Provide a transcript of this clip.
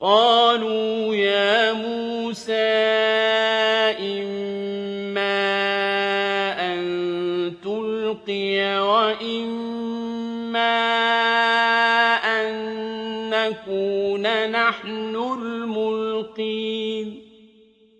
قَالُوا يَا مُوسَىٰ إِمَّا أَن تُلْقِيَ وَإِمَّا أَن نَّكُونَ نَحْنُ الْمُلْقِينَ.